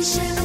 i'm Michelle.